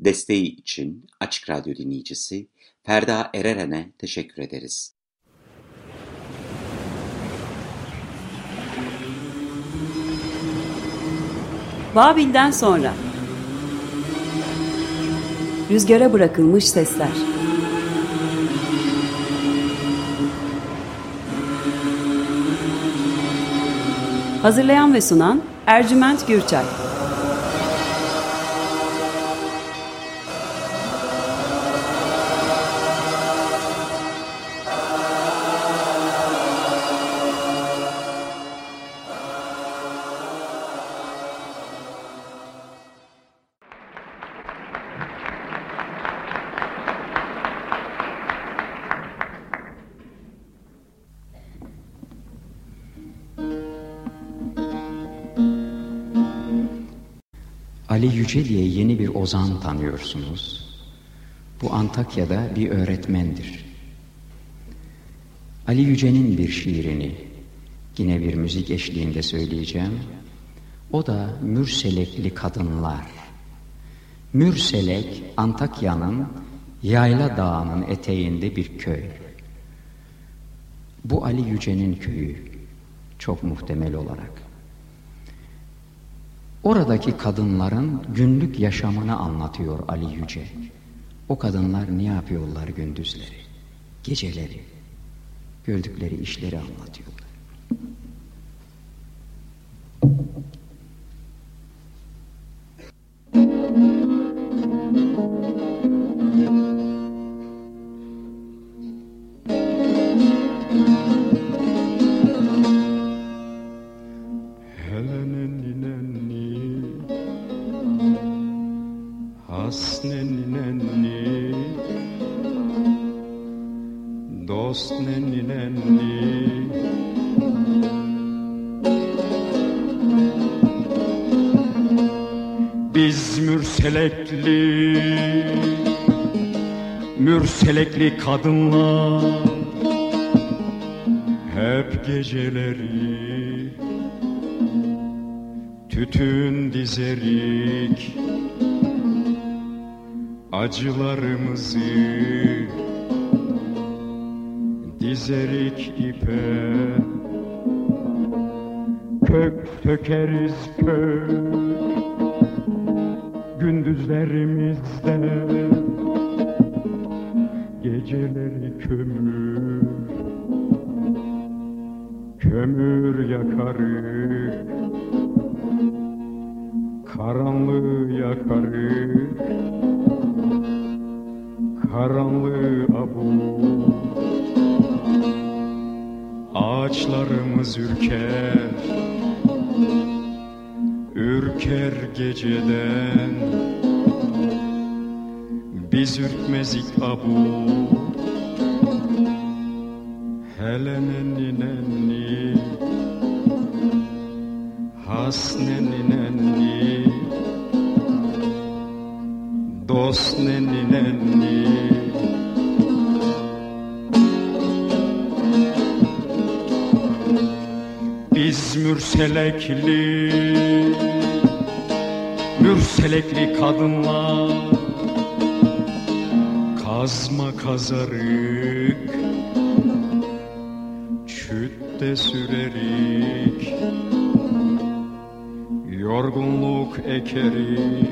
Desteği için Açık Radyo dinleyicisi Ferda Ereren'e teşekkür ederiz. Babil'den sonra. Rüzgara bırakılmış sesler. Hazırlayan ve sunan Ercüment Gürçay Yüce diye yeni bir ozan tanıyorsunuz. Bu Antakya'da bir öğretmendir. Ali Yüce'nin bir şiirini yine bir müzik eşliğinde söyleyeceğim. O da Mürselekli Kadınlar. Mürselek Antakya'nın Yayla Dağı'nın eteğinde bir köy. Bu Ali Yüce'nin köyü çok muhtemel olarak. Oradaki kadınların günlük yaşamını anlatıyor Ali Yüce. O kadınlar ne yapıyorlar gündüzleri, geceleri, gördükleri işleri anlatıyorlar. Mürselekli kadınlar Hep geceleri Tütün dizerik Acılarımızı Dizerik ipe. Kök tökeriz kök Nenni nenni Biz mürselekli Mürselekli kadınlar. Kazma kazarık Çütte sürerik. Yorgunluk ekerik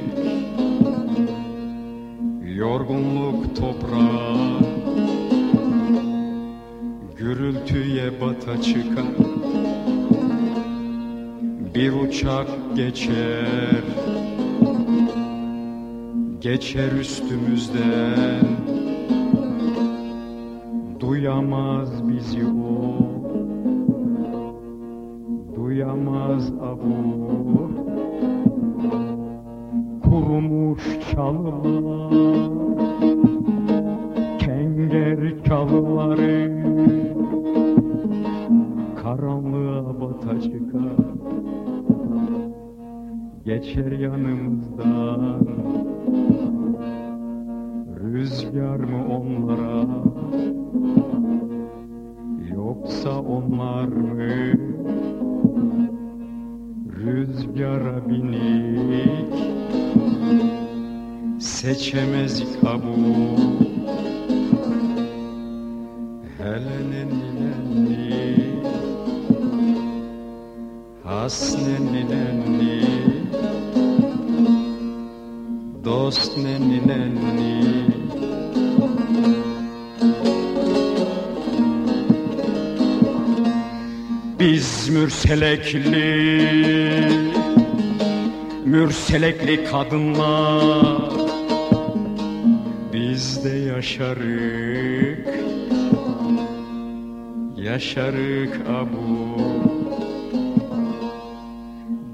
Yorgunluk toprağa. Gürültüye bata çıkar. Bir uçak geçer. Geçer üstümüzden. Duyamaz bizi Dost nenni Biz mürselekli Mürselekli kadınlar. Biz de yaşarık Yaşarık abu.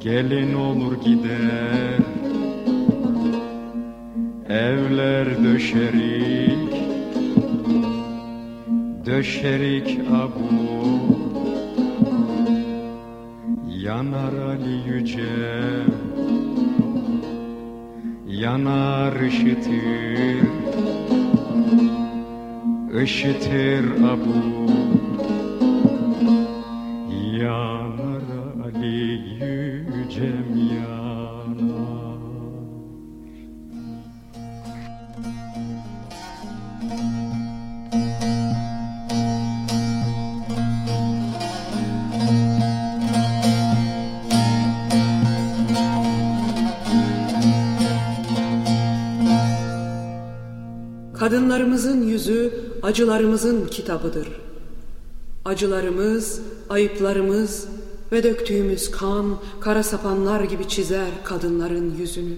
Gelin olur gider Evler döşerik Döşerik abu. Yanar Ali Yüce Yanar ışıtır Işıtır abu acılarımızın kitabıdır. Acılarımız, ayıplarımız ve döktüğümüz kan kara sapanlar gibi çizer kadınların yüzünü.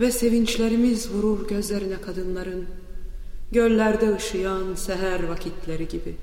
Ve sevinçlerimiz vurur gözlerine kadınların, göllerde ışıyan seher vakitleri gibi.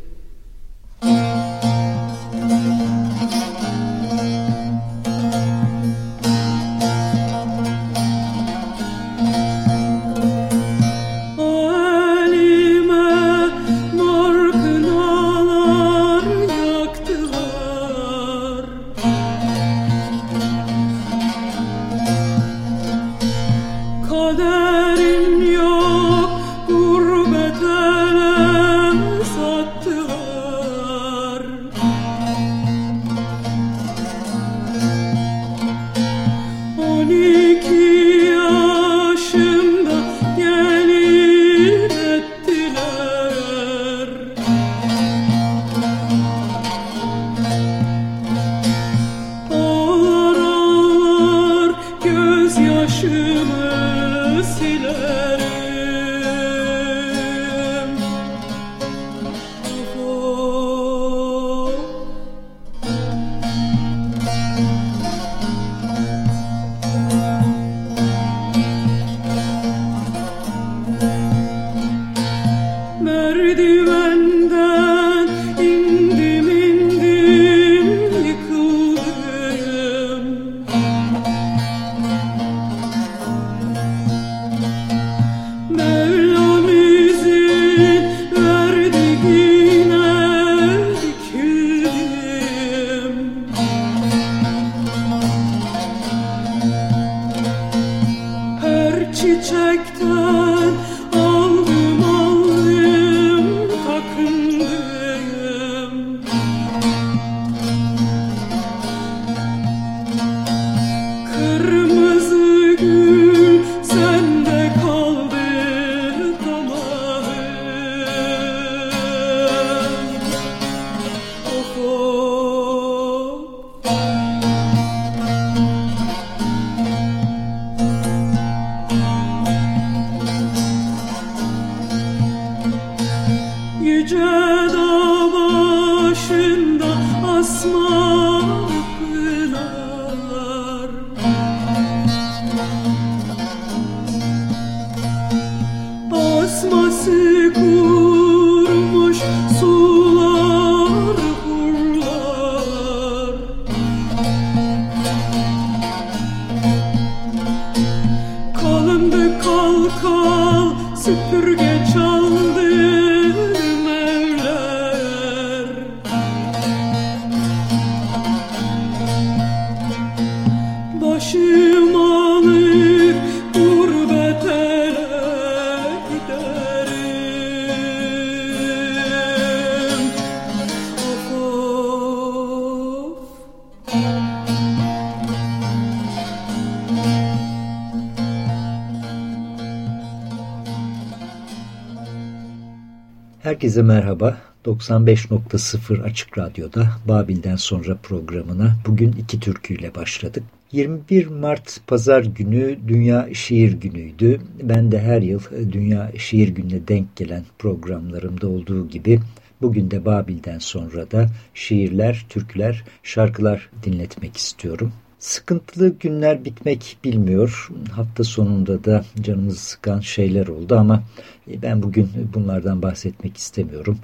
Herkese merhaba. 95.0 Açık Radyo'da Babil'den sonra programına bugün iki türküyle başladık. 21 Mart Pazar günü Dünya Şiir Günü'ydü. Ben de her yıl Dünya Şiir Günü'ne denk gelen programlarımda olduğu gibi bugün de Babil'den sonra da şiirler, türküler, şarkılar dinletmek istiyorum. Sıkıntılı günler bitmek bilmiyor. Hafta sonunda da canımızı sıkan şeyler oldu ama ben bugün bunlardan bahsetmek istemiyorum.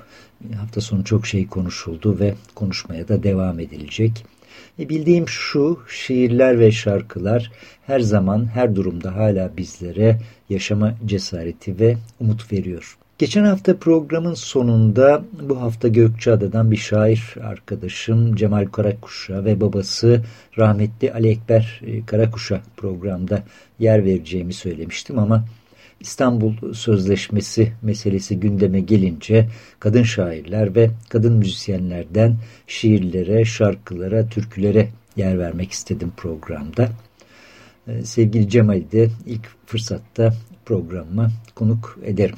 Hafta sonu çok şey konuşuldu ve konuşmaya da devam edilecek. E bildiğim şu, şiirler ve şarkılar her zaman, her durumda hala bizlere yaşama cesareti ve umut veriyor. Geçen hafta programın sonunda bu hafta Gökçeada'dan bir şair arkadaşım Cemal Karakuş'a ve babası rahmetli Ali Ekber e, Karakuş'a programda yer vereceğimi söylemiştim ama İstanbul Sözleşmesi meselesi gündeme gelince kadın şairler ve kadın müzisyenlerden şiirlere, şarkılara, türkülere yer vermek istedim programda. E, sevgili Cemal'i de ilk fırsatta programıma konuk ederim.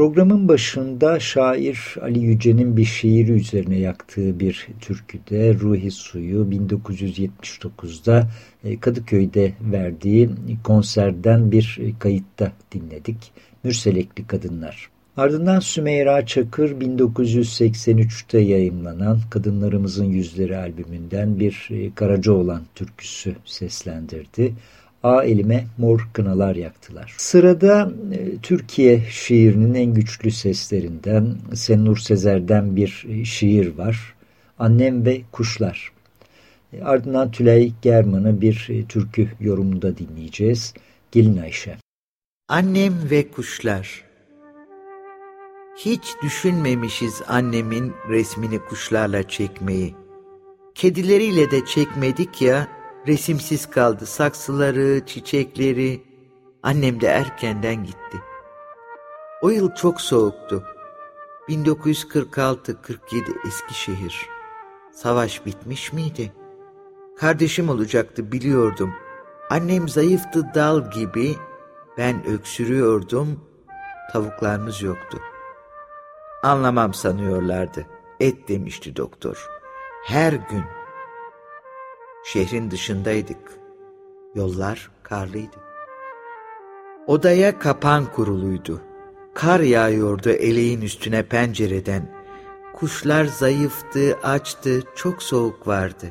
Programın başında şair Ali Yüce'nin bir şiiri üzerine yaktığı bir türküde Ruhi Suyu 1979'da e, Kadıköy'de verdiği konserden bir kayıtta dinledik. Mürselekli Kadınlar. Ardından Sümeyra Çakır 1983'te yayımlanan Kadınlarımızın Yüzleri albümünden bir e, Karacaoğlan türküsü seslendirdi. A elime mor kınalar yaktılar. Sırada e, Türkiye şiirinin en güçlü seslerinden Senur Sezer'den bir e, şiir var. Annem ve Kuşlar. E, ardından Tülay German'ı bir türkü yorumunda dinleyeceğiz. Gelin Ayşe. Annem ve Kuşlar Hiç düşünmemişiz annemin resmini kuşlarla çekmeyi. Kedileriyle de çekmedik ya, Resimsiz kaldı saksıları, çiçekleri. Annem de erkenden gitti. O yıl çok soğuktu. 1946-47 Eskişehir. Savaş bitmiş miydi? Kardeşim olacaktı biliyordum. Annem zayıftı dal gibi. Ben öksürüyordum. Tavuklarımız yoktu. Anlamam sanıyorlardı. Et demişti doktor. Her gün Şehrin dışındaydık. Yollar karlıydı. Odaya kapan kuruluydu. Kar yağıyordu eleğin üstüne pencereden. Kuşlar zayıftı, açtı, çok soğuk vardı.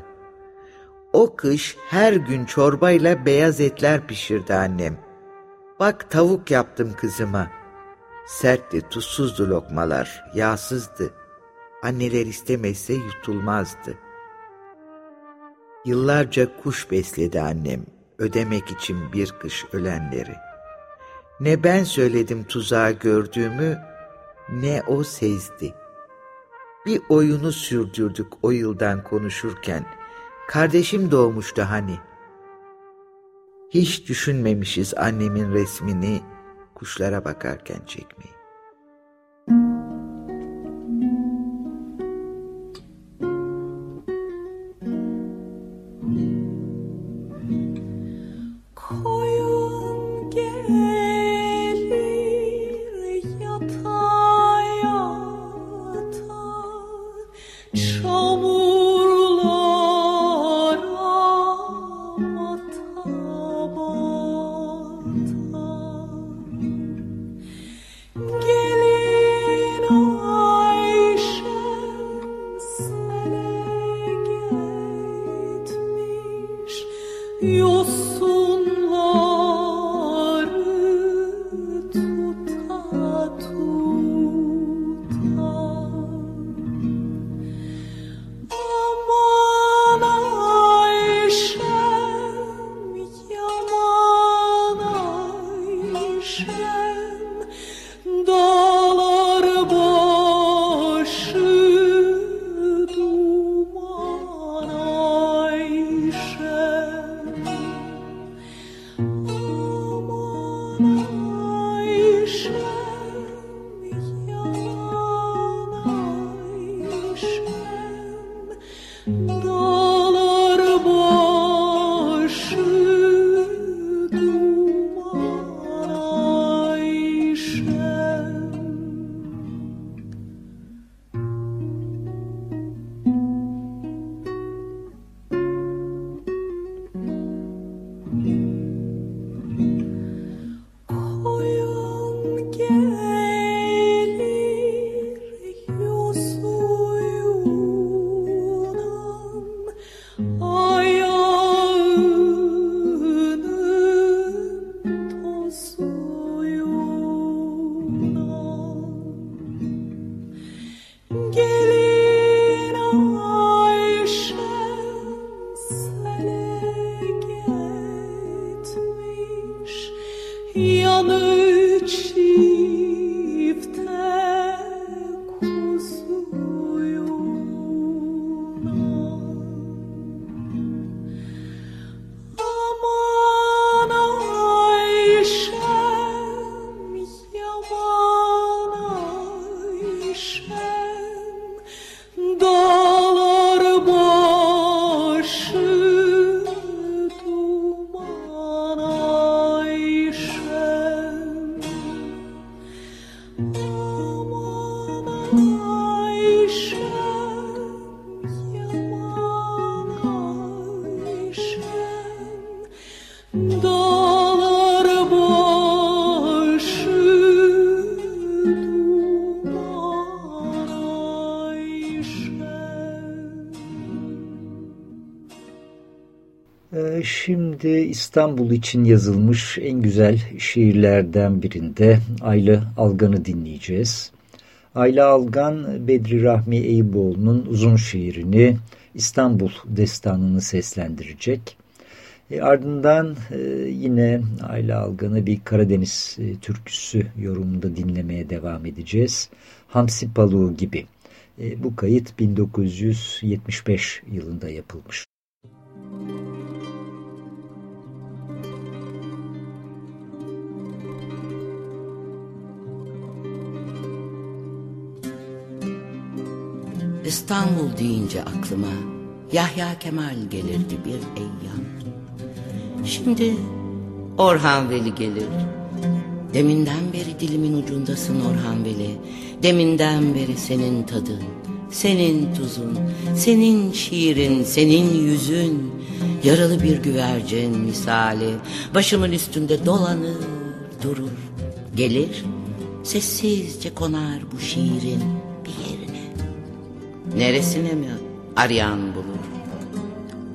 O kış her gün çorbayla beyaz etler pişirdi annem. Bak tavuk yaptım kızıma. Sertti, tuzsuzdu lokmalar, yağsızdı. Anneler istemezse yutulmazdı.'' Yıllarca kuş besledi annem, ödemek için bir kış ölenleri. Ne ben söyledim tuzağı gördüğümü, ne o sezdi. Bir oyunu sürdürdük o yıldan konuşurken, kardeşim doğmuştu hani. Hiç düşünmemişiz annemin resmini kuşlara bakarken çekmeyi. 愁不。İstanbul için yazılmış en güzel şiirlerden birinde Ayla Algan'ı dinleyeceğiz. Ayla Algan, Bedri Rahmi Eyüboğlu'nun uzun şiirini İstanbul destanını seslendirecek. E, ardından e, yine Ayla Algan'ı bir Karadeniz e, türküsü yorumunda dinlemeye devam edeceğiz. Hamsi Paluğu gibi. E, bu kayıt 1975 yılında yapılmış. İstanbul deyince aklıma Yahya Kemal gelirdi bir eyyam. Şimdi Orhan Veli gelir. Deminden beri dilimin ucundasın Orhan Veli. Deminden beri senin tadın, senin tuzun, senin şiirin, senin yüzün. Yaralı bir güvercin misali başımın üstünde dolanır durur. Gelir sessizce konar bu şiirin Neresine mi arayan bulur?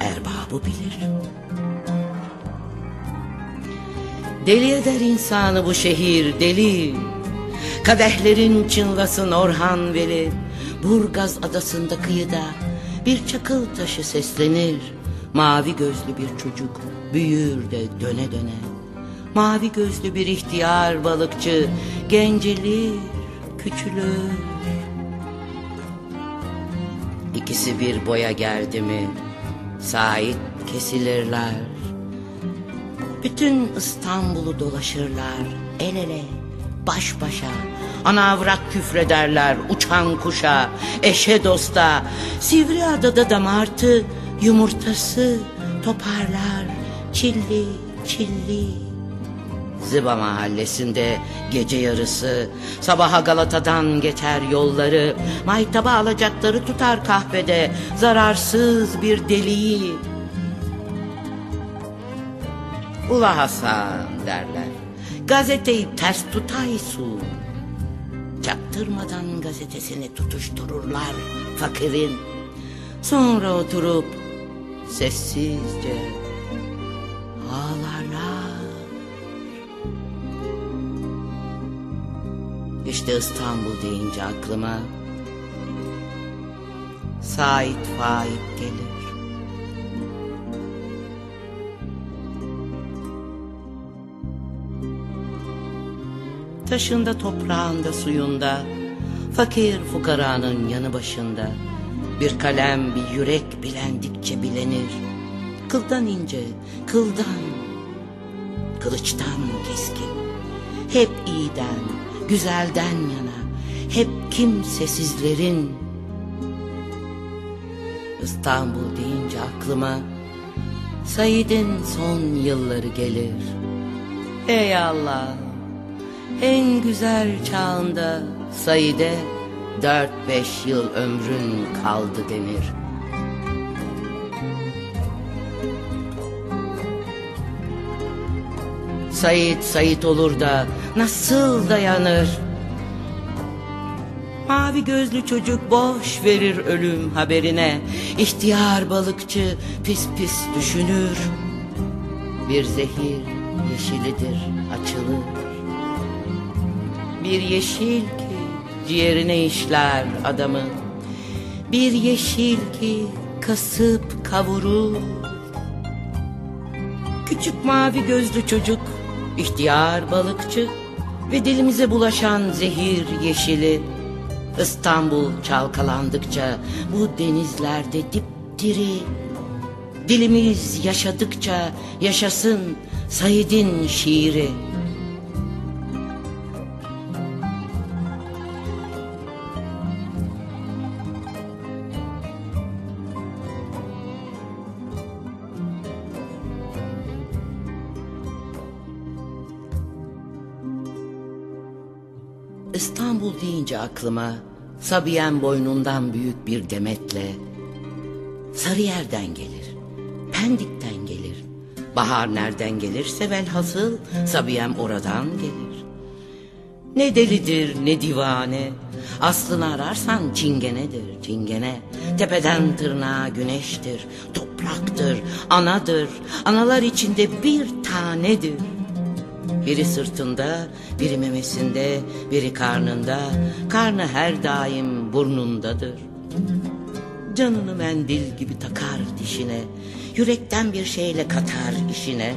Erbabı bilir. Deli eder insanı bu şehir deli. Kadehlerin çınlasın Orhan Veli. Burgaz adasında kıyıda bir çakıl taşı seslenir. Mavi gözlü bir çocuk büyür de döne döne. Mavi gözlü bir ihtiyar balıkçı gencelir, küçülür. İkisi bir boya geldi mi Sait kesilirler. Bütün İstanbul'u dolaşırlar El ele baş başa. Ana avrak küfrederler uçan kuşa Eşe dosta. Sivri adada da martı Yumurtası toparlar. Çilli çilli Ziba mahallesinde gece yarısı. Sabaha Galata'dan geçer yolları. Maytaba alacakları tutar kahvede. Zararsız bir deliği. Ula Hasan derler. Gazeteyi ters tutaysun Çaktırmadan gazetesini tutuştururlar fakirin. Sonra oturup sessizce İşte İstanbul deyince aklıma Sait Faik gelir. Taşında toprağında suyunda Fakir fukaranın yanı başında Bir kalem bir yürek bilendikçe bilenir Kıldan ince, kıldan Kılıçtan keskin Hep iyiden, güzelden yana hep kimsesizlerin. İstanbul deyince aklıma Said'in son yılları gelir. Ey Allah en güzel çağında Said'e dört beş yıl ömrün kaldı denir Said Said olur da nasıl dayanır? Mavi gözlü çocuk boş verir ölüm haberine. İhtiyar balıkçı pis pis düşünür. Bir zehir yeşilidir açılır. Bir yeşil ki ciğerine işler adamın. Bir yeşil ki kasıp kavurur. Küçük mavi gözlü çocuk ihtiyar balıkçı ve dilimize bulaşan zehir yeşili. İstanbul çalkalandıkça bu denizlerde dipdiri. Dilimiz yaşadıkça yaşasın Said'in şiiri. Deyince aklıma Sabiyen boynundan büyük bir demetle Sarıyer'den gelir, Pendik'ten gelir. Bahar nereden gelirse velhasıl Sabiyem oradan gelir. Ne delidir ne divane, aslını ararsan çingenedir çingene. Tepeden tırnağa güneştir, topraktır, anadır, analar içinde bir tanedir. Biri sırtında, biri memesinde, biri karnında, karnı her daim burnundadır. Canını mendil gibi takar dişine, yürekten bir şeyle katar işine.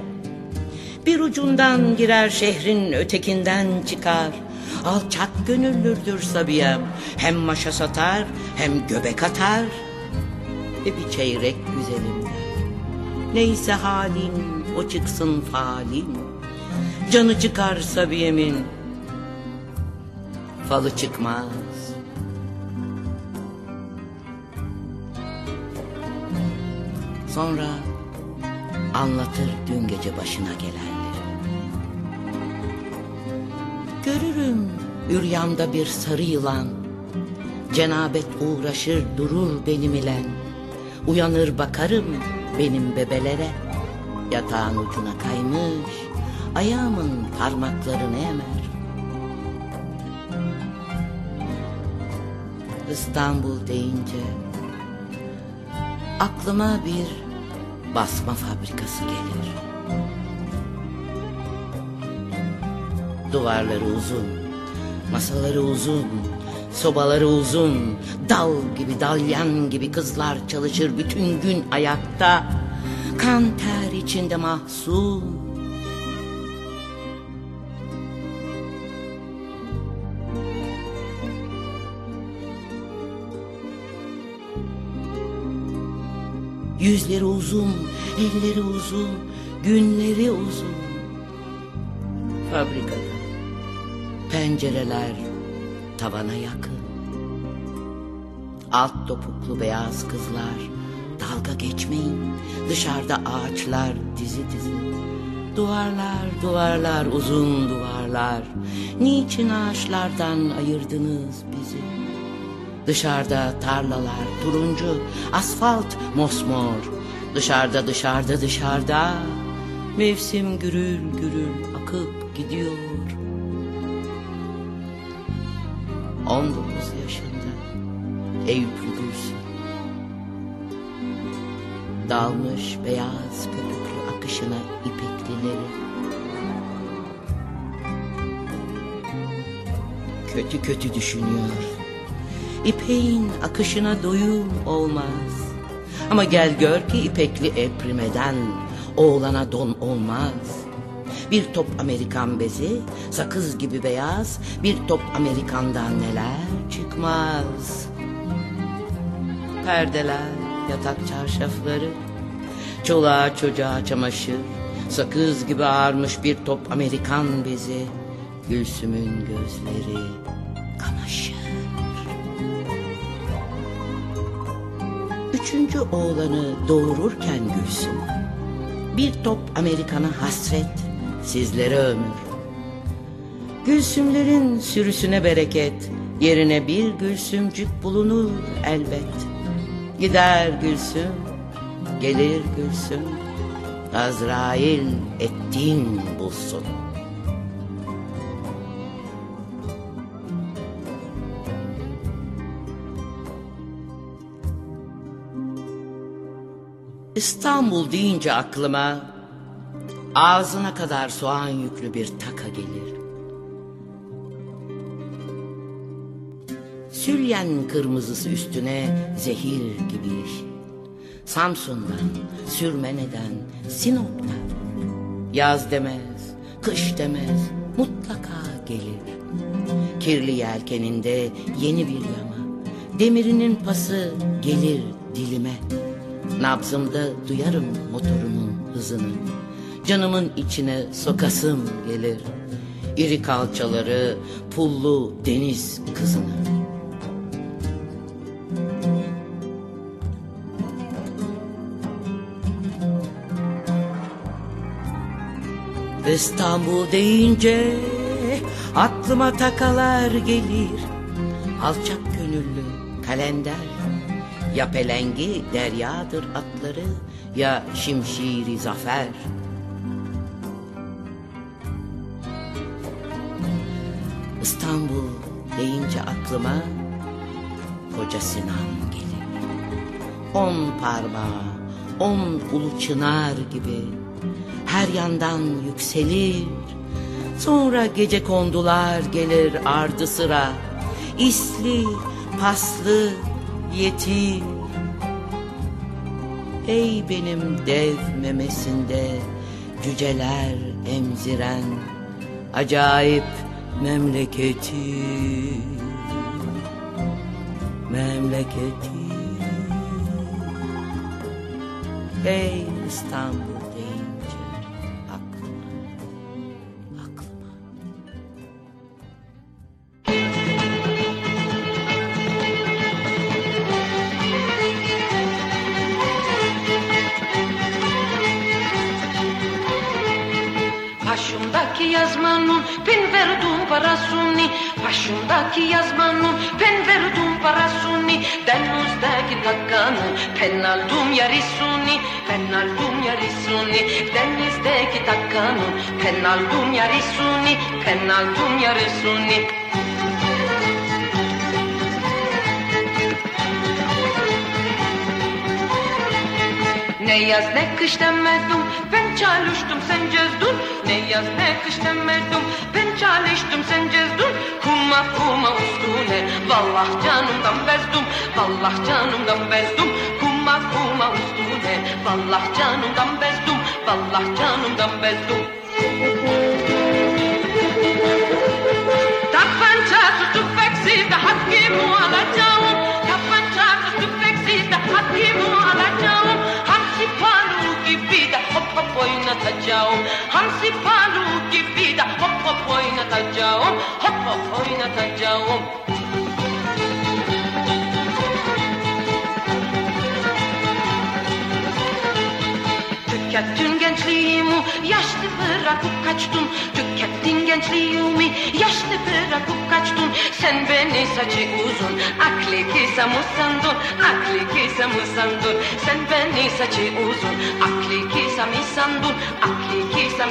Bir ucundan girer şehrin ötekinden çıkar. Alçak gönüllürdür Sabiyem, hem maşa satar hem göbek atar. Ve bir çeyrek güzelimden, neyse halin o çıksın falin. Canı çıkar Sabiye'min Falı çıkmaz. Sonra anlatır dün gece başına gelenleri. Görürüm üryamda bir sarı yılan. Cenabet uğraşır durur benim ile. Uyanır bakarım benim bebelere. Yatağın ucuna kaymış ayağımın parmaklarını emer. İstanbul deyince aklıma bir basma fabrikası gelir. Duvarları uzun, masaları uzun, sobaları uzun, dal gibi dalyan gibi kızlar çalışır bütün gün ayakta. Kan ter içinde mahzun, Yüzleri uzun, elleri uzun, günleri uzun. Fabrikada pencereler tavana yakın. Alt topuklu beyaz kızlar dalga geçmeyin. Dışarıda ağaçlar dizi dizi. Duvarlar, duvarlar, uzun duvarlar. Niçin ağaçlardan ayırdınız bizi? Dışarıda tarlalar turuncu, asfalt mosmor. Dışarıda dışarıda dışarıda mevsim gürül gürül akıp gidiyor. 19 yaşında Eyüp Gülsün. Dalmış beyaz köpüklü akışına ipeklileri. Kötü kötü düşünüyor İpeğin akışına doyum olmaz. Ama gel gör ki ipekli eprimeden oğlana don olmaz. Bir top Amerikan bezi, sakız gibi beyaz, bir top Amerikandan neler çıkmaz. Perdeler, yatak çarşafları, çoluğa çocuğa çamaşır, sakız gibi ağarmış bir top Amerikan bezi, Gülsüm'ün gözleri kamaşır. Üçüncü oğlanı doğururken Gülsüm Bir top Amerikan'a hasret Sizlere ömür. Gülsümlerin sürüsüne bereket Yerine bir gülsümcük bulunur elbet. Gider Gülsüm Gelir Gülsüm Azrail ettin bulsun İstanbul deyince aklıma ağzına kadar soğan yüklü bir taka gelir. Sülyen kırmızısı üstüne zehir gibi Samsun'dan, Sürmene'den, Sinop'tan. Yaz demez, kış demez mutlaka gelir. Kirli yelkeninde yeni bir yama, demirinin pası gelir dilime. Nabzımda duyarım motorumun hızını, canımın içine sokasım gelir. İri kalçaları, pullu deniz kızını. İstanbul deyince aklıma takalar gelir. Alçak gönüllü kalender. Ya pelengi deryadır atları ya şimşiri zafer. İstanbul deyince aklıma koca Sinan gelir. On parmağı, on ulu çınar gibi her yandan yükselir. Sonra gece kondular gelir ardı sıra. İsli, paslı, yetim. Ey benim dev memesinde cüceler emziren acayip memleketi. Memleketi. Ey İstanbul takkanı yarısını Ben aldım yarısını. Denizdeki takkanı yarısını Ben aldım yarısını. Ne yaz ne kış demedim. Ben çalıştım sen cezdun Yaz ne kış demedim ben çalıştım sen cezdun Kuma kuma üstüne vallah canımdan bezdim. Vallah canımdan bezdim. Kuma kuma üstüne vallah canımdan bezdim. Vallah canımdan bezdim. Tapanca tüfeksiz de hakkımı alacağım. Tapanca tüfeksiz de hakkımı alacağım hop hop boy na ta jao ham si palu ki vida hop hop boy na ta jao hop hop boy na ta jao Tükettin gençliğimi yaşlı bırakıp kaçtın. Tükettin gençliğimi yaşlı bırakıp kaçtın. Sen beni saçı uzun aklı kısa mı sandın? Aklı kısa Sen beni saçı uzun aklı kısa mı sandın? Aklı kısa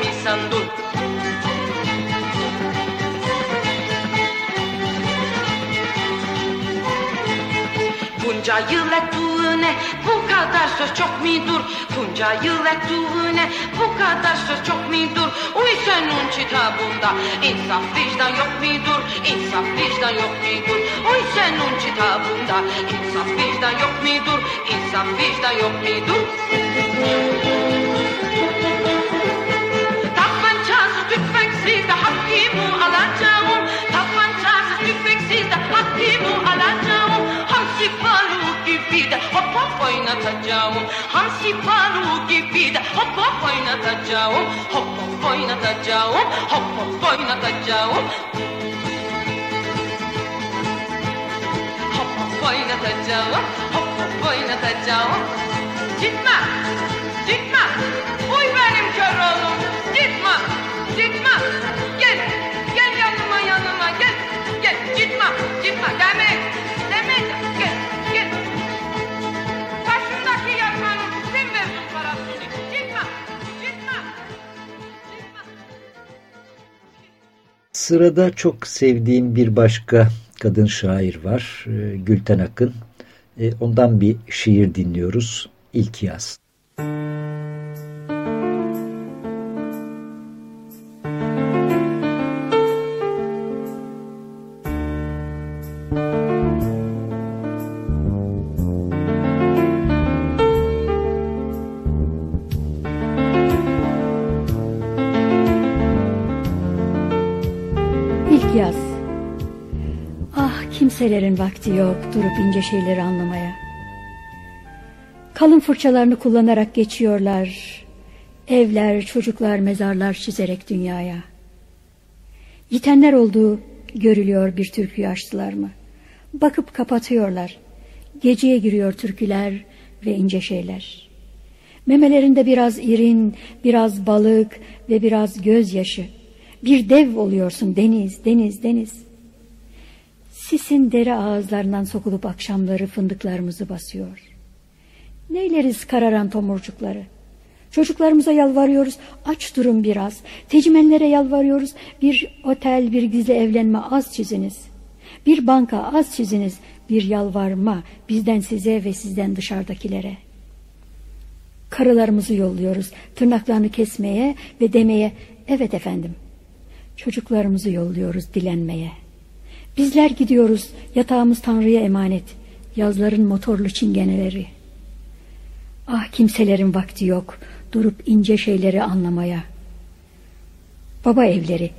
Bunca yıl ettiğine bu kadar söz çok midur? Bunca yıl ettiğine bu kadar söz çok midur? Uy senin kitabında insaf vicdan yok midur? İnsaf vicdan yok midur? Uy senin kitabında insaf vicdan yok midur? İnsaf vicdan yok midur? Tabancasız hop hop oynatacağım Hamsi palu gibi de hop hop oynatacağım Hop hop oynatacağım Hop hop oynatacağım Hop hop oynatacağım Hop hop oynatacağım Gitme Sırada çok sevdiğim bir başka kadın şair var. e, Gülten Akın. E, Ondan bir şiir dinliyoruz. İlk yaz. Kimselerin vakti yok durup ince şeyleri anlamaya. Kalın fırçalarını kullanarak geçiyorlar. Evler, çocuklar, mezarlar çizerek dünyaya. Yitenler olduğu görülüyor bir türküyü açtılar mı? Bakıp kapatıyorlar. Geceye giriyor türküler ve ince şeyler. Memelerinde biraz irin, biraz balık ve biraz gözyaşı. Bir dev oluyorsun deniz, deniz, deniz. Sisin dere ağızlarından sokulup akşamları fındıklarımızı basıyor. Neyleriz kararan tomurcukları? Çocuklarımıza yalvarıyoruz, aç durun biraz. Tecmenlere yalvarıyoruz, bir otel, bir gizli evlenme az çiziniz. Bir banka az çiziniz, bir yalvarma bizden size ve sizden dışarıdakilere. Karılarımızı yolluyoruz, tırnaklarını kesmeye ve demeye, evet efendim. Çocuklarımızı yolluyoruz dilenmeye. Bizler gidiyoruz, yatağımız Tanrı'ya emanet, yazların motorlu çingeneleri. Ah kimselerin vakti yok, durup ince şeyleri anlamaya. Baba evleri,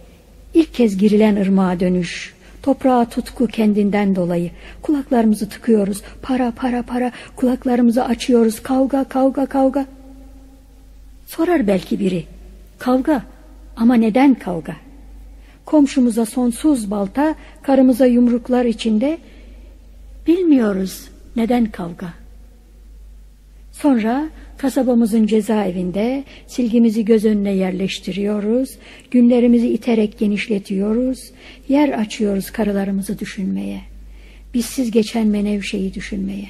ilk kez girilen ırmağa dönüş, toprağa tutku kendinden dolayı. Kulaklarımızı tıkıyoruz, para para para, kulaklarımızı açıyoruz, kavga kavga kavga. Sorar belki biri, kavga ama neden kavga? Komşumuza sonsuz balta, karımıza yumruklar içinde, bilmiyoruz neden kavga. Sonra kasabamızın cezaevinde silgimizi göz önüne yerleştiriyoruz, günlerimizi iterek genişletiyoruz, yer açıyoruz karılarımızı düşünmeye, bizsiz geçen menevşeyi düşünmeye.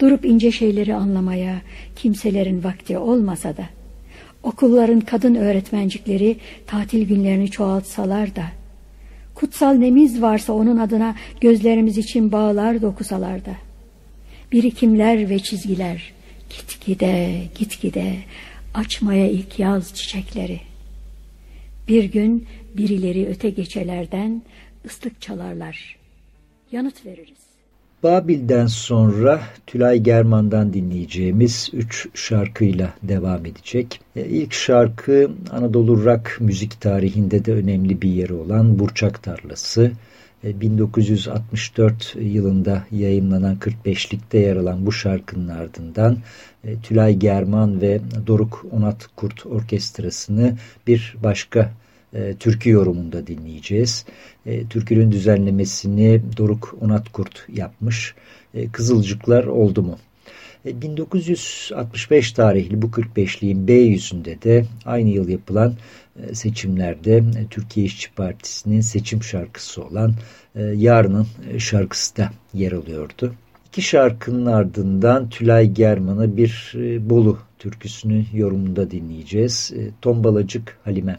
Durup ince şeyleri anlamaya kimselerin vakti olmasa da, okulların kadın öğretmencikleri tatil günlerini çoğaltsalar da, kutsal nemiz varsa onun adına gözlerimiz için bağlar dokusalar da, birikimler ve çizgiler gitgide gitgide açmaya ilk yaz çiçekleri. Bir gün birileri öte geçelerden ıslık çalarlar. Yanıt veririz. Babil'den sonra Tülay German'dan dinleyeceğimiz üç şarkıyla devam edecek. E, ilk şarkı Anadolu rock müzik tarihinde de önemli bir yeri olan Burçak Tarlası. 1964 e, yılında yayınlanan 45'likte yer alan bu şarkının ardından e, Tülay German ve Doruk Onat Kurt Orkestrası'nı bir başka e, türkü yorumunda dinleyeceğiz. Türkünün düzenlemesini Doruk Onat Kurt yapmış. Kızılcıklar oldu mu? 1965 tarihli bu 45'liğin B yüzünde de aynı yıl yapılan e, seçimlerde e, Türkiye İşçi Partisi'nin seçim şarkısı olan e, Yarının şarkısı da yer alıyordu. İki şarkının ardından Tülay German'a bir Bolu türküsünü yorumunda dinleyeceğiz. Tombalacık Halime.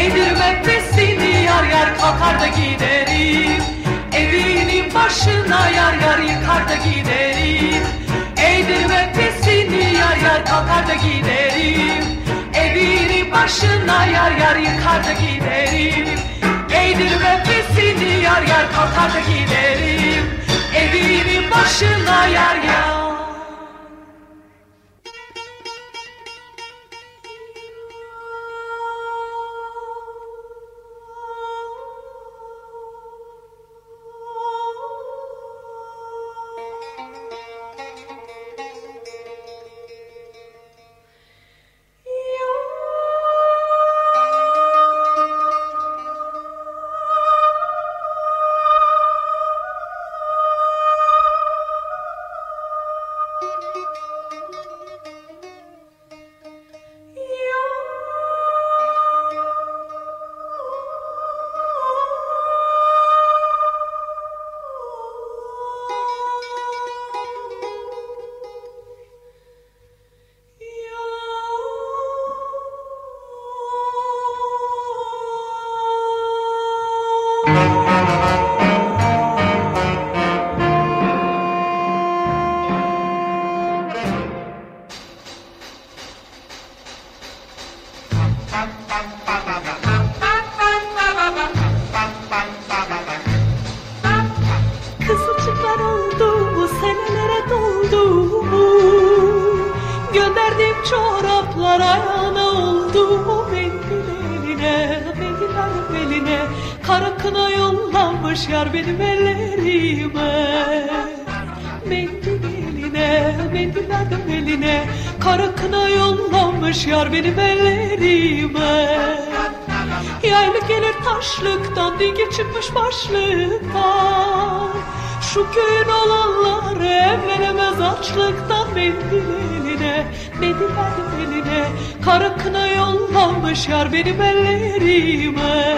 Eğdirme pesini yar yar kalkar da giderim. Evinin başına yar yar yıkar da giderim. Eğdirme pesini yar yar kalkar da giderim. Evinin başına yar yar yıkar da giderim. Eğdirme pesini yar yar kalkar da giderim çıkmış başlıktan Şu köyün olanlar Evlenemez açlıktan Mendil eline Mendil verdim eline. Kara yollanmış Yar benim ellerime.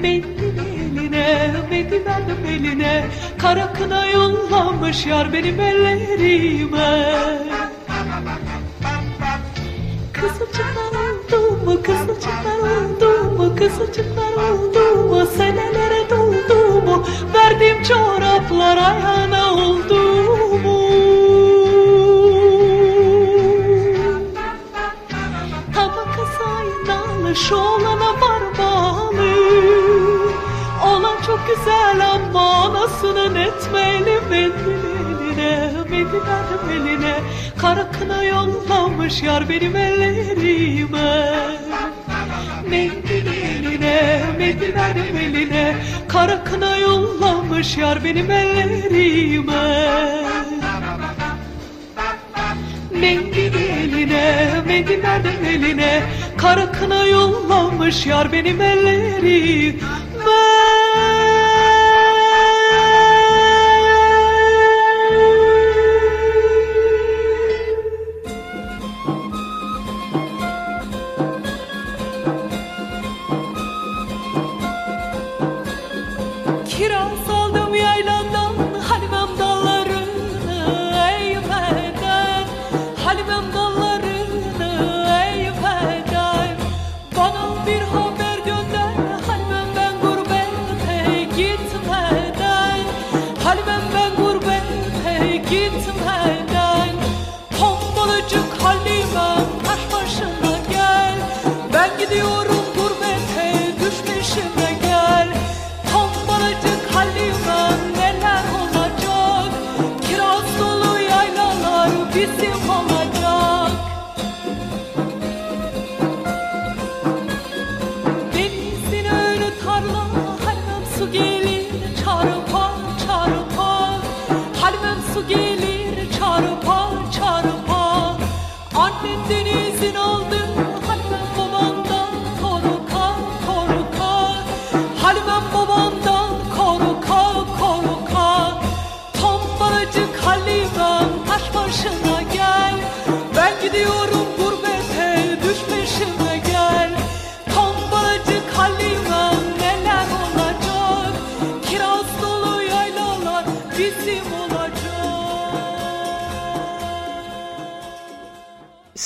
Mendil eline Mendil verdim eline. Kara yollanmış Yar benim ellerime. Kızılcıklar oldu mu, kızılcıklar oldu kızılcıklar oldu mu, senelere doldu mu, verdiğim çoraplar ayağına oldu mu? Tabakası aynalı, şu olana varmalı, olan çok güzel ama anasının etmeli mendil eline, mendil verdim eline, kara kına yollamış yar benim ellerime. Mendil mendil verdim eline, kara kına yollamış yar benim ellerime. Mendil eline, mendil eline, kara kına yollamış yar benim ellerime.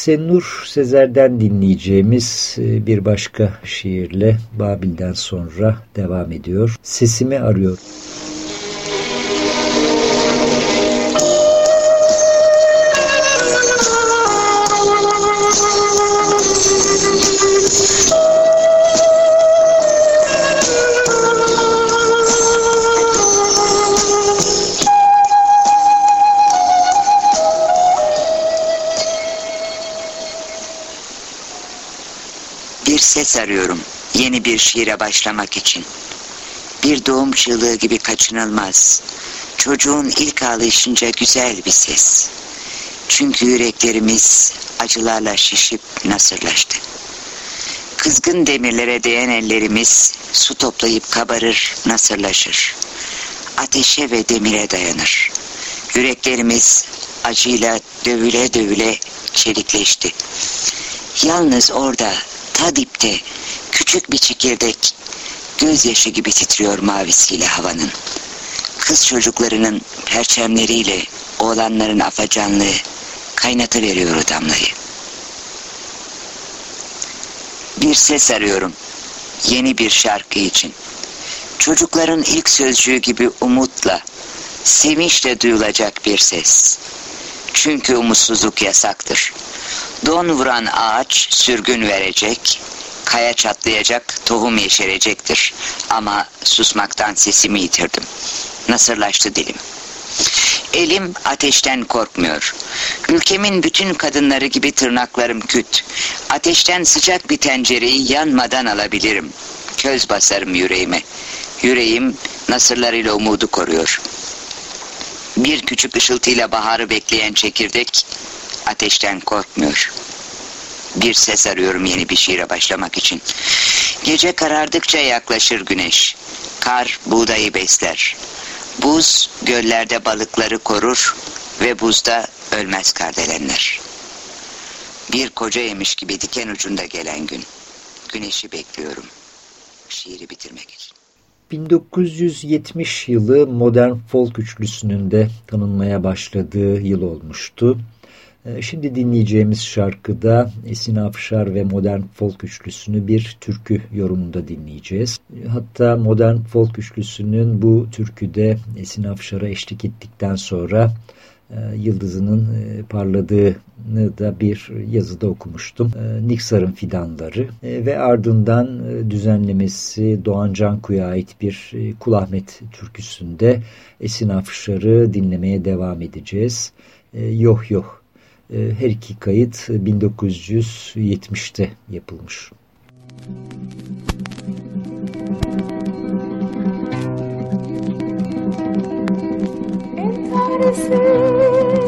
Senur Sezer'den dinleyeceğimiz e, bir başka şiirle Babil'den sonra devam ediyor. Sesimi arıyor. Ses arıyorum yeni bir şiire başlamak için. Bir doğum çığlığı gibi kaçınılmaz. Çocuğun ilk ağlayışınca güzel bir ses. Çünkü yüreklerimiz acılarla şişip nasırlaştı. Kızgın demirlere değen ellerimiz su toplayıp kabarır, nasırlaşır. Ateşe ve demire dayanır. Yüreklerimiz acıyla dövüle dövüle çelikleşti. Yalnız orada ta dipte küçük bir çekirdek gözyaşı gibi titriyor mavisiyle havanın. Kız çocuklarının perçemleriyle oğlanların afacanlığı kaynatı veriyor damlayı. Bir ses arıyorum yeni bir şarkı için. Çocukların ilk sözcüğü gibi umutla, sevinçle duyulacak bir ses. Çünkü umutsuzluk yasaktır. Don vuran ağaç sürgün verecek, kaya çatlayacak, tohum yeşerecektir. Ama susmaktan sesimi yitirdim. Nasırlaştı dilim. Elim ateşten korkmuyor. Ülkemin bütün kadınları gibi tırnaklarım küt. Ateşten sıcak bir tencereyi yanmadan alabilirim. Köz basarım yüreğime. Yüreğim nasırlarıyla umudu koruyor. Bir küçük ışıltıyla baharı bekleyen çekirdek ateşten korkmuyor. Bir ses arıyorum yeni bir şiire başlamak için. Gece karardıkça yaklaşır güneş. Kar buğdayı besler. Buz göllerde balıkları korur ve buzda ölmez kardelenler. Bir koca yemiş gibi diken ucunda gelen gün. Güneşi bekliyorum. Şiiri bitirmek için. 1970 yılı modern folk üçlüsünün de tanınmaya başladığı yıl olmuştu. Ee, şimdi dinleyeceğimiz şarkıda Esin Afşar ve Modern Folk Üçlüsü'nü bir türkü yorumunda dinleyeceğiz. Hatta Modern Folk Üçlüsü'nün bu türküde Esin Afşar'a eşlik ettikten sonra yıldızının e, parladığını da bir yazıda okumuştum. E, Niksar'ın Fidanları ve ardından düzenlemesi Doğan Canku'ya ait bir Kulahmet türküsünde Esin Afşar'ı dinlemeye devam edeceğiz. Yoh yoh her iki kayıt 1970'te yapılmış. Entaresi merecer.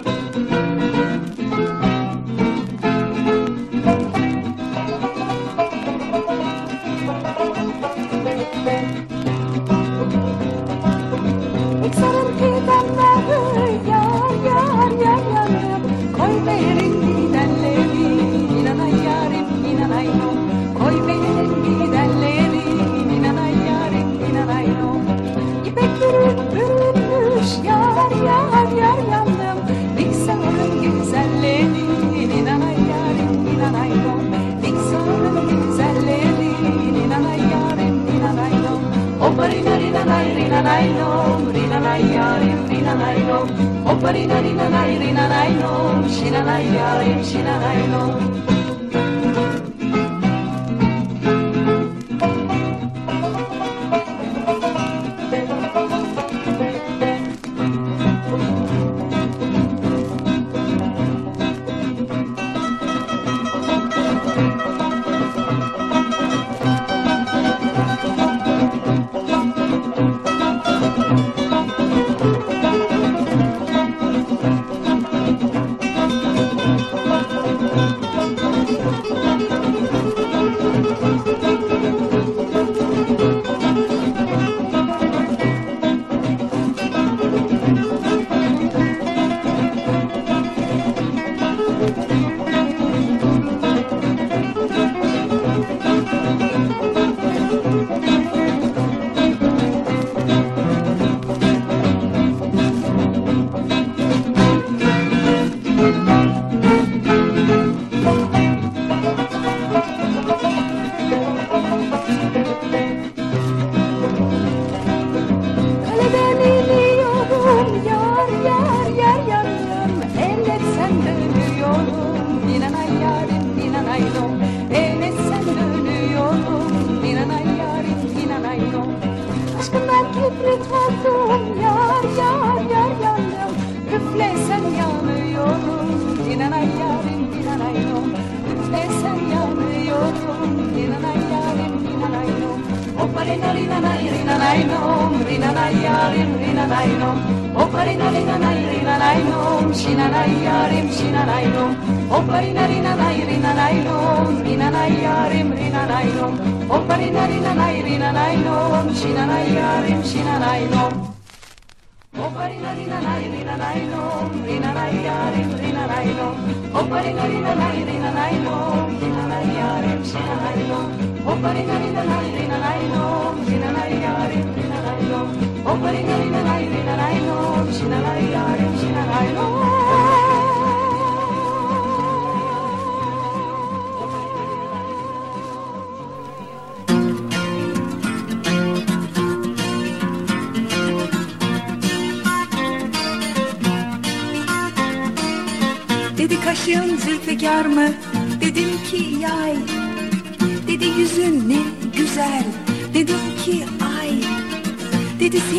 パリナリナナイリナナイの。死なないやれ死なないの。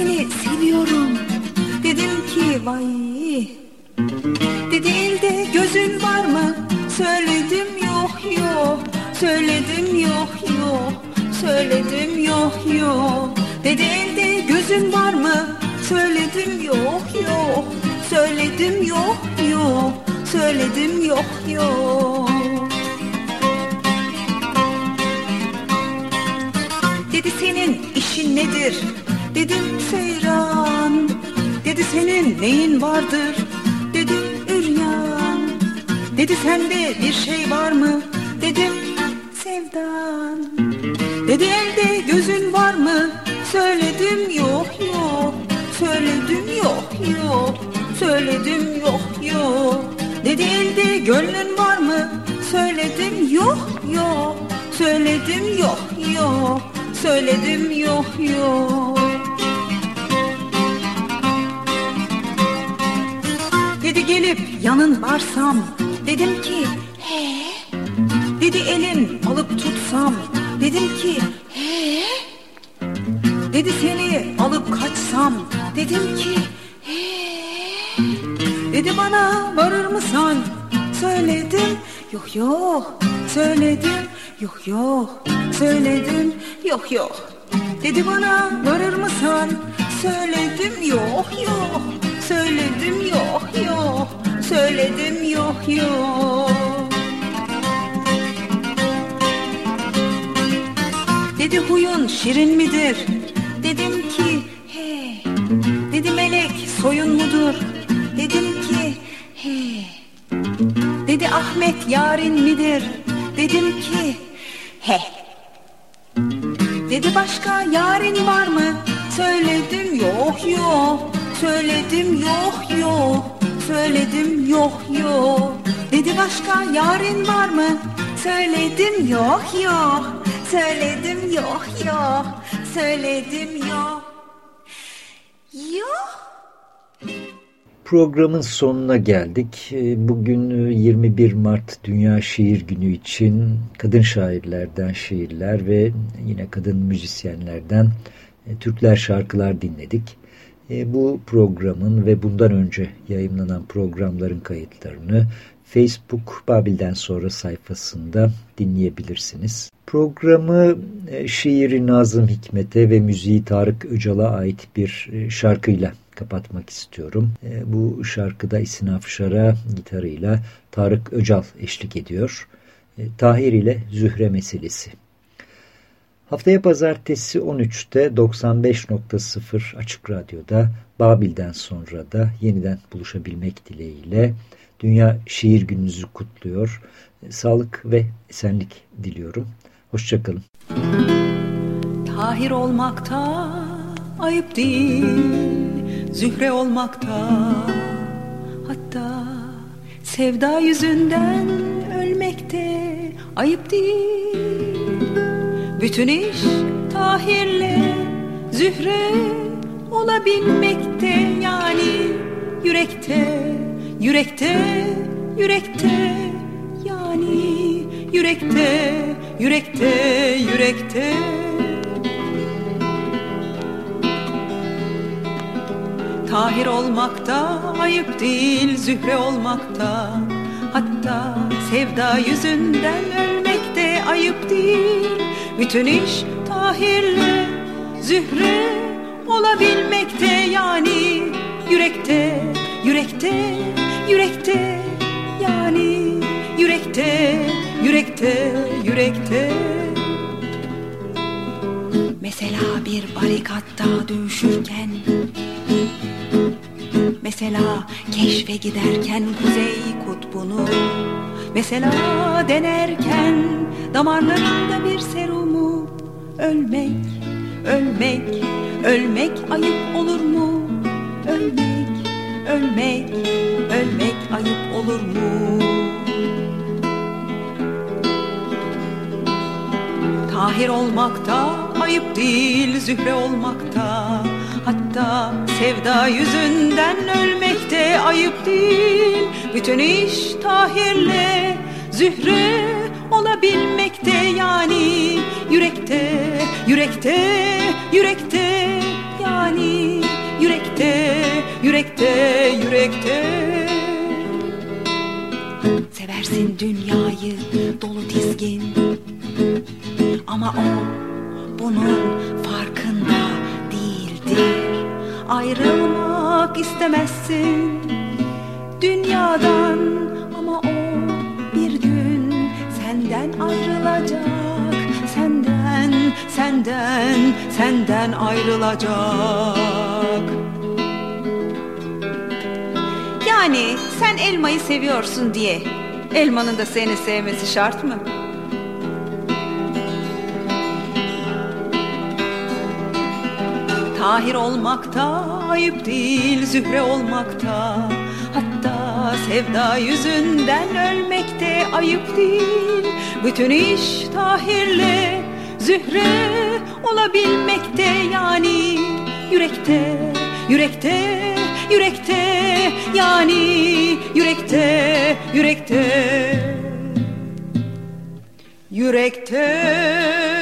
Seni seviyorum. Dedim ki vay. Dedi elde gözün var mı? Söyledim yok yok. Söyledim yok yok. Söyledim yok yok. Dedi elde gözün var mı? Söyledim yok yok. Söyledim yok yok. Söyledim yok yok. Dedi senin işin nedir? Dedim seyran Dedi senin neyin vardır? Dedim üryan Dedi sende bir şey var mı? Dedim sevdan Dedi elde gözün var mı? Söyledim yok yok Söyledim yok yok Söyledim yok yok Dedi elde gönlün var mı? Söyledim yok yok Söyledim yok yok Söyledim yok yok Gelip yanın varsam. Dedim ki he? Dedi elin alıp tutsam. Dedim ki he? Dedi seni alıp kaçsam. Dedim ki he? Dedi bana varır mısın Söyledim yok yok. Söyledim yok yok. Söyledim yok yok. Dedi bana varır mısın Söyledim yok yok Söyledim yok yok. Söyledim yok yok. Dedi huyun şirin midir? Dedim ki he. Dedi melek soyun mudur? Dedim ki he. Dedi Ahmet yarın midir? Dedim ki he. Dedi başka yarın var mı? Söyledim yok yok Söyledim yok yok. Söyledim yok yok. Dedi başka yarın var mı? Söyledim yok yok. Söyledim yok yok. Söyledim yok. Yok. Programın sonuna geldik. Bugün 21 Mart Dünya Şiir Günü için kadın şairlerden şiirler ve yine kadın müzisyenlerden Türkler şarkılar dinledik. Bu programın ve bundan önce yayınlanan programların kayıtlarını Facebook Babil'den sonra sayfasında dinleyebilirsiniz. Programı şiiri Nazım Hikmet'e ve müziği Tarık Öcal'a ait bir şarkıyla kapatmak istiyorum. Bu şarkıda İsin Afşar'a gitarıyla Tarık Öcal eşlik ediyor. Tahir ile Zühre meselesi. Haftaya pazartesi 13'te 95.0 Açık Radyo'da Babil'den sonra da yeniden buluşabilmek dileğiyle Dünya Şiir Gününüzü kutluyor. Sağlık ve esenlik diliyorum. Hoşçakalın. Tahir olmakta ayıp değil, zühre olmakta hatta sevda yüzünden ölmekte ayıp değil. Bütün iş Tahir'le zühre olabilmekte. Yani yürekte, yürekte, yürekte. Yani yürekte, yürekte, yürekte. Tahir olmakta ayıp değil zühre olmakta. Hatta sevda yüzünden ayıp değil. Bütün iş Tahir'le zühre olabilmekte yani. Yürekte, yürekte, yürekte yani. Yürekte, yürekte, yürekte. Mesela bir barikatta dövüşürken Mesela keşfe giderken kuzey kutbunu Mesela denerken damarlarında bir serumu Ölmek, ölmek, ölmek ayıp olur mu? Ölmek, ölmek, ölmek ayıp olur mu? Tahir olmakta ayıp değil zühre olmakta Hatta sevda yüzünden ölmekte ayıp değil. Bütün iş tahirle zühre olabilmekte yani. Yürekte, yürekte, yürekte yani. Yürekte, yürekte, yürekte. Seversin dünyayı dolu dizgin. Ama o bunun değildir Ayrılmak istemezsin dünyadan Ama o bir gün senden ayrılacak Senden, senden, senden ayrılacak Yani sen elmayı seviyorsun diye elmanın da seni sevmesi şart mı? Tahir olmakta ayıp değil zühre olmakta. Hatta sevda yüzünden ölmekte ayıp değil. Bütün iş tahirle zühre olabilmekte yani. Yürekte, yürekte, yürekte yani. Yürekte, yürekte. Yürekte